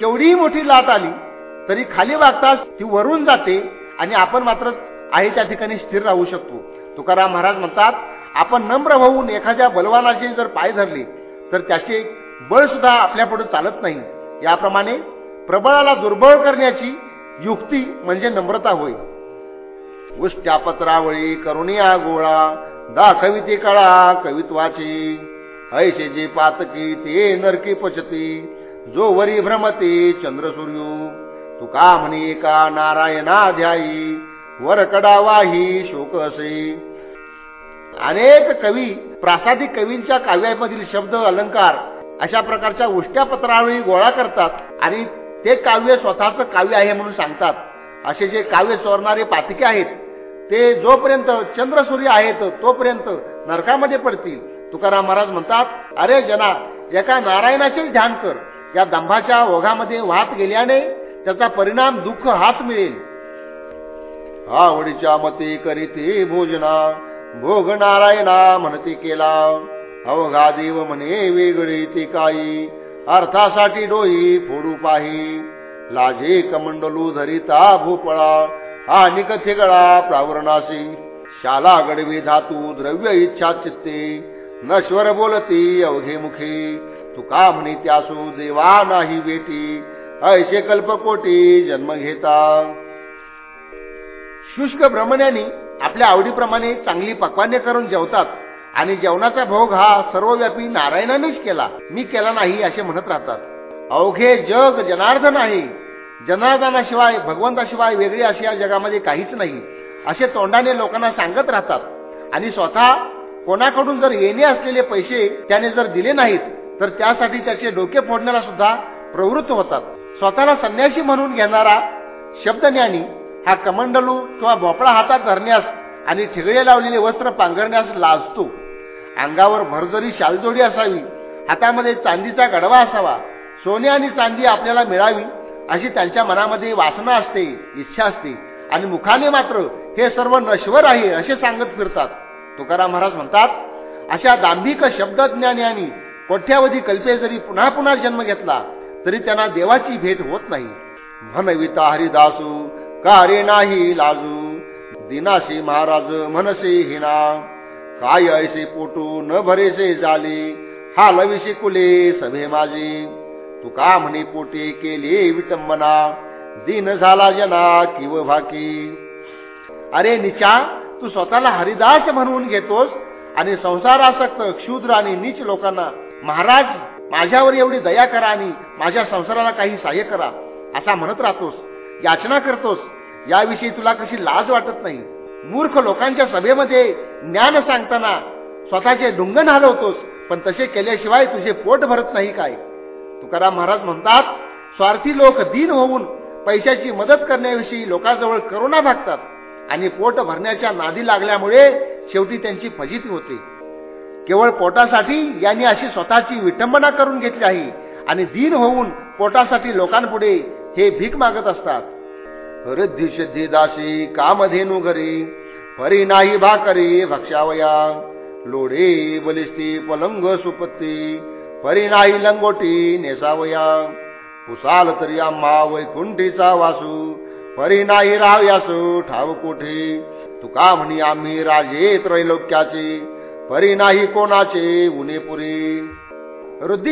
Speaker 1: केवढीही मोठी लाट आली तरी खाली वागताच ती वरून जाते आणि आपण मात्र आहे त्या ठिकाणी स्थिर राहू शकतो. तुकाराम महाराज म्हणतात आपण नम्र होऊन एखाद्या बलवानाचे जर पाय धरले तर त्याचे बळ सुद्धा आपल्यापुढे चालत नाही. याप्रमाणे प्रबळाला दुर्बळ करण्याची युक्ती म्हणजे नम्रता होय. उष्ट्या पत्रावळी करुणिया गोळा दाखविते कळा कवित्वाची. ऐसे जे पातकी ते नरकी पचती. जो वरी भ्रमते चंद्र सूर्यू. तुका म्हणे का नारायणा ध्यायी शोक असे अनेक कवी प्रासादिक कवींच्या काव्यामधील शब्द अलंकार अशा प्रकारच्या उष्ट्या पत्रावळी गोळा करतात आणि ते काव्य स्वतःच काव्य आहे म्हणून सांगतात. असे जे काव्य चोरणारे पातिके आहेत ते जोपर्यंत चंद्रसूर्य आहेत तोपर्यंत नरकामध्ये पडतील. तुकाराम महाराज म्हणतात अरे जना एका नारायणाचेच ध्यान कर. या दंभाच्या ओघामध्ये वाहत गेल्याने त्याचा परिणाम दुःख हाच मिळेल. आवडीच्या मते करीते भोजना. भोग नारायणा म्हणते केला. अवघा देव म्हणे वेगळे ते काही. अर्थासाठी डोई फोडू पाही. लाजे कमंडलू धरिता भोपळा. हा निकथे गळा प्रावरणासी. शाला गडवे धातू द्रव्य इच्छा चित्ते. नश्वर बोलती अवघे मुखे. तुका म्हणे त्यासू देवा नाही बेटी ऐसे कल्पकोटी जन्म घेता. शुष्क ब्रह्मण्यानी आपल्या आवडीप्रमाणे चांगली पक्वाने करून जेवतात आणि जेवणाचा भोग हा सर्वव्यापी नारायणानेच केला. मी केला नाही असे म्हणत राहतात. अवघे जग जनार्दन आहे. जनार्दनाशिवाय भगवंताशिवाय वेगळी अशी या जगामध्ये काहीच नाही असे तोंडाने लोकांना सांगत राहतात. आणि स्वतः कोणाकडून जर येणे असलेले पैसे त्याने जर दिले नाहीत तर त्यासाठी त्याचे डोके फोडण्याला सुद्धा प्रवृत्त होतात. स्वतःला संन्यासी म्हणून घेणारा शब्दज्ञानी हा कमंडलू किंवा भोपळा हातात धरण्यास आणि ठिगळे लावलेले वस्त्र पांघरण्यास लाजतो. अंगावर भरजरी शालजोडी असावी हातामध्ये चांदीचा गडवा असावा सोने आणि चांदी आपल्याला मिळावी अशी त्यांच्या मनामध्ये वासना असते इच्छा असते आणि मुखाने मात्र हे सर्व नश्वर आहे असे सांगत फिरतात. तुकाराम महाराज म्हणतात अशा दांभिक शब्दज्ञानी आणि कोठ्यावधी कल्पे जरी पुन्हा पुन्हा जन्म घेतला तरी त्यांना देवाची भेट होत नाही. म्हणविता हरिदासू कारे नाही लाजू. दिनाशी महाराज मनसे हिना. काय ऐसे पोटू न भरेसे झाले हालविशी कुले सभे माजी. तू का म्हणे पोटे केले विटंबना. दिन झाला जना किव भाकी. अरे निचा तू स्वतःला हरिदास म्हणून घेतोस आणि संसारासक्त क्षुद्र आणि नीच लोकांना महाराज माझ्यावर एवढी दया करा आणि माझ्या संसाराला काही सहाय्य करा असा म्हणत राहतोस याचना करतोस. याविषयी तुला कशी लाज वाटत नाही? मूर्ख लोकांच्या सभेमध्ये ज्ञान सांगताना स्वतःचे डुंगण हलवतोस पण तसे केल्याशिवाय तुझे पोट भरत नाही काय? तुकाराम महाराज म्हणतात स्वार्थी लोक दीन होऊन पैशाची मदत करण्याविषयी लोकांजवळ करुणा भागतात आणि पोट भरण्याच्या नादी लागल्यामुळे शेवटी त्यांची फजिती होते. केवळ पोटासाठी यांनी अशी स्वतःची विटंबना करून घेतली आहे आणि दीन होऊन पोटासाठी लोकांपुढे हे भीक मागत असतात. हृद्धी सिद्धी दासी कामधेनु घरी परी नाही भाकरी भक्षावया लोढे बलिस्ती पलंग सुपत्ती परी नाही लंगोटी नेसावया पुसाल तरी आम्हा वैकुंठीचा वासू परी नाही राहाव्यासू ठाव कोठे तुका म्हणी आम्ही राजे त्रैलोक्याचे परी नाही कोणाचे उनेपुरी.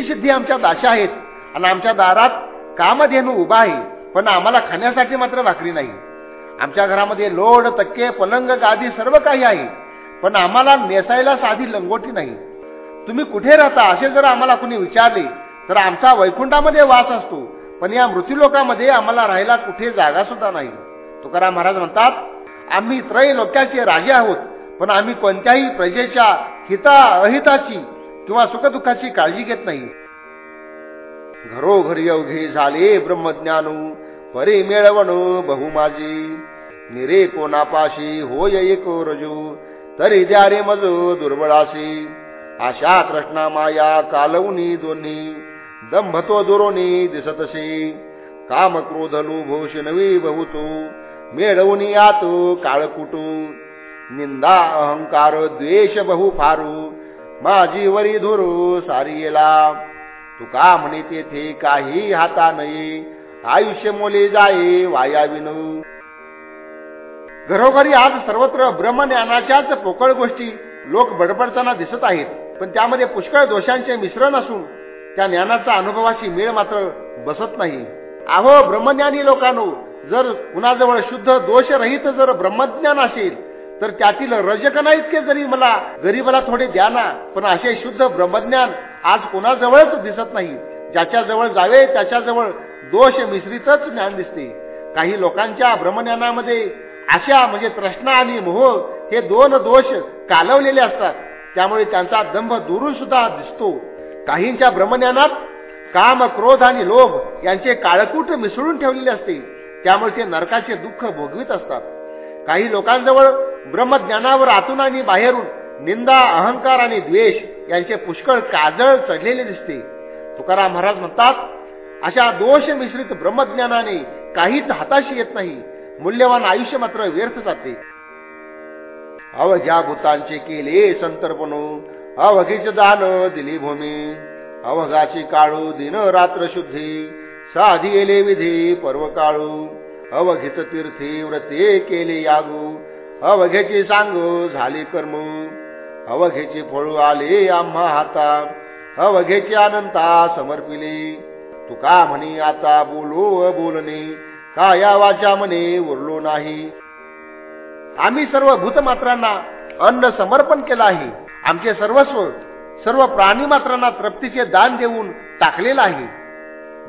Speaker 1: सिद्धी आमच्या दाशा आहेत. आणि आमच्या दारात कामधेनू उभा आहे. पण आम्हाला खाण्यासाठी मात्र भाकरी नाही. आमच्या घरामध्ये लोड तक्के पलंग गादी सर्व काही आहे. पण आम्हाला नेसायला साधी लंगोटी नाही. तुम्ही कुठे राहता असे जर आम्हाला कुणी विचारले तर आमचा वैकुंठामध्ये वास असतो. पण या मृत्यूलोकामध्ये आम्हाला राहायला कुठे जागा सुद्धा नाही. तुकाराम महाराज म्हणतात आम्ही त्रय लोकांचे राजे आहोत. पण आम्ही कोणत्याही प्रजेच्या हिता अहिताची किंवा सुखदुःखाची काळजी घेत नाही. घरोघरी अवघे झाले ब्रह्मज्ञानू परे मिळवण बहुमाजी. निरे कोणापाशी होय एको रजू तरी द्या रे मज दुर्बळाशी. आशा कृष्णा माया कालवनी दोन्ही दंभतो दुरोनी दिसतसे काम क्रोध लोभोष नवी बहुतो मेळवणी आतो काळकुटू. निंदा अहंकार द्वेष बहु फारू माझी वरी धुरू सारी येला तुका म्हणे तेथे काही हाता नये. आयुष्य मोले जाये वाया विनू घरोघरी आज सर्वत्र ब्रह्मज्ञानाच्याच पोकळ गोष्टी लोक बडबडताना दिसत आहेत. पण त्यामध्ये पुष्कळ दोषांचे मिश्रण असून त्या ज्ञानाचा अनुभवाची मेळ मात्र बसत नाही. अहो ब्रह्मज्ञानी लोकांनो जर कुणाजवळ शुद्ध दोषरहित जर ब्रह्मज्ञान असेल तर त्यातील रजकना इतके जरी मला गरीबाला थोडे द्या ना पण असे शुद्ध ब्रह्मज्ञान आज कोणाजवळच दिसत नाही. ज्याच्याजवळ जावे त्याच्याजवळ दोष मिश्रितच ज्ञान दिसते. काही लोकांच्या ब्रह्मज्ञानामध्ये आशा म्हणजे तृष्णा आणि मोह हे दोन दोष कालवलेले असतात. त्यामुळे त्यांचा दंभ दुरून सुद्धा दिसतो. काहींच्या ब्रह्मज्ञानात काम क्रोध आणि लोभ यांचे काळकूट मिसळून ठेवलेले असते. त्यामुळे ते नरकाचे दुःख भोगवित असतात. काही लोकांजवळ ब्रह्मज्ञानावर आतून आणि बाहेरून निंदा अहंकार आणि द्वेष यांचे पुष्कळ काजळ चढलेले दिसते. तुकाराम महाराज म्हणतात अशा दोष मिश्रित ब्रह्मज्ञानाने काहीच हाताशी येत नाही. मूल्यवान आयुष्य मात्र व्यर्थ जाते. अवघ्या भूतांचे केले संतर्पणू अवघीच दान दिली भूमी. अवघाची काळू दिन रात्र शुद्धी साधी येले विधी पर्व काळू. अवघित तीर्थी व्रते केले यागू. अवघेची सांगू झाली कर्म. अवघेचे फळू आले आम्हा हाता. अवघेचे अनंता समर्पिले. तुका म्हणे आता बोलो बोलणे. काया वाचा म्हणे उरलो नाही. आम्ही सर्व भूतमात्रांना अन्न समर्पण केलं आहे. आमचे सर्वस्व सर्व प्राणी मात्रांना तृप्तीचे दान देऊन टाकलेलं आहे.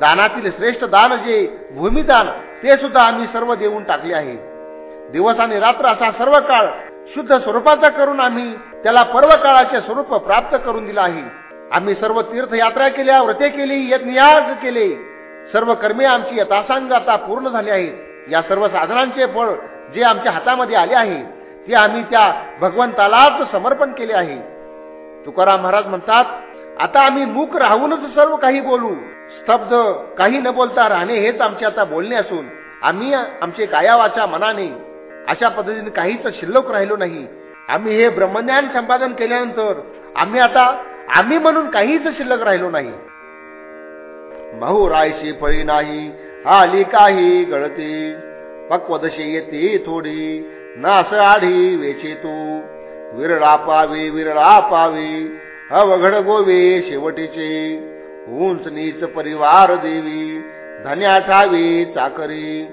Speaker 1: दानातील श्रेष्ठ दान जे भूमिदान ते सुद्धा आम्ही सर्व देऊन टाकले आहे. दिवस आणि रात्र असा सर्व काळ शुद्ध स्वरूपाचा करून आम्ही त्याला पर्व काळाचे स्वरूप प्राप्त करून दिला आहे. आम्ही सर्व तीर्थयात्रा केल्या व्रते केली यज्ञयाग केले. सर्व कर्मे आमची यथासांग आता पूर्ण झाली आहेत. या सर्व साधनांचे फळ जे आमच्या हातामध्ये आले आहे ते आम्ही त्या भगवंतालाच समर्पण केले आहे. तुकाराम महाराज म्हणतात आता आम्ही मूक राहूनच सर्व काही बोलू. स्तब्ध काही न बोलता राहणे हेच आमचे आता बोलणे असून आम्ही आमचे कायावाच्या मनाने अशा पद्धतीने काहीच शिल्लक राहिलो नाही. आम्ही हे ब्रह्मज्ञान संपादन केल्यानंतर आम्ही आता आम्ही म्हणून काहीच शिल्लक राहिलो नाही. रायशी फळी नाही आली काही गळती. पक्वदशी येते थोडी नास आढी वेचे तू. विरळा पावे विरळा पावे अवघड गोवे शेवटीचे. उंच नीच परिवार देवी धन्या ठावी चाकरी.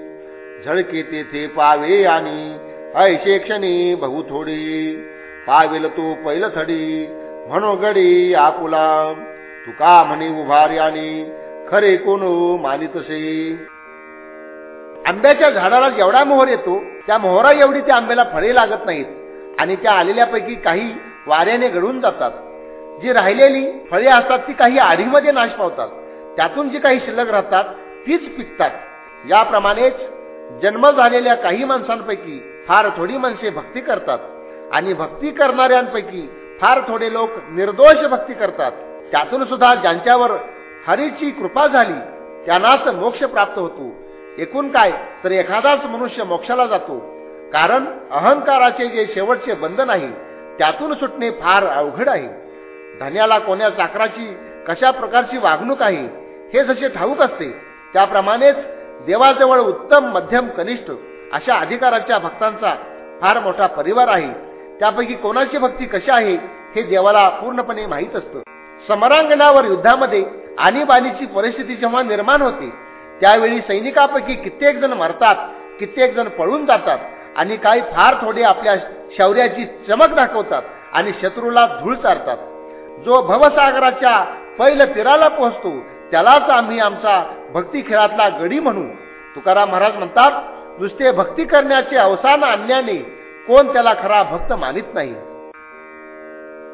Speaker 1: झळके तेथे पावे आणि ऐशे क्षणी बहु थोडी. पावेल तो पैल थडी म्हणो गडी आपुला. तुका म्हणे उभारी आणि खरे कोण मानितसे. आंब्याच्या झाडाला जेवढा मोहर येतो त्या मोहरा एवढी त्या आंब्याला फळे लागत नाहीत आणि त्या आलेल्यापैकी काही वाऱ्याने घडून जातात. जी राहिलेली फळे असतात ती काही आढीमध्ये नाश पावतात त्यातून जी काही शिल्लक राहतात तीच पिकतात. याप्रमाणेच जन्म झालेल्या काही माणसांपैकी फार थोडी माणसे भक्ती करतात. आणि भक्ती करणाऱ्यांपैकी फार थोडे लोक निर्दोष भक्ती करतात. त्यातून सुद्धा ज्यांच्यावर हरीची कृपा झाली त्यांनाच मोक्ष प्राप्त होतो. एकूण काय तर एखादाच मनुष्य मोक्षाला जातो. कारण अहंकाराचे जे शेवटचे बंधन आहे त्यातून सुटणे फार अवघड आहे. धन्याला कोण्या चाकराची कशा प्रकारची वागणूक आहे हे जसे ठाऊक असते त्याप्रमाणेच देवाजवळ उत्तम मध्यम कनिष्ठ अशा अधिकाराच्या भक्तांचा फार मोठा परिवार आहे. त्यापैकी कोणाची भक्ती कशी आहे हे देवाला पूर्णपणे माहीत असतं. समरांगणावर युद्धामध्ये आणीबाणीची परिस्थिती जेव्हा निर्माण होते त्यावेळी सैनिकापैकी कित्येक जण मरतात कित्येक जण पळून जातात आणि काही फार थोडे आपल्या शौर्याची चमक दाखवतात आणि शत्रूला धूळ चारतात. जो भवसागराच्या पहिल्या तीराला पोहोचतो त्यालाच आम्ही आमचा भक्ती खेळातला गडी म्हणू. तुकाराम महाराज म्हणतात नुसते भक्ती करण्याचे अवसान आणल्याने कोण त्याला खरा भक्त मानित नाही.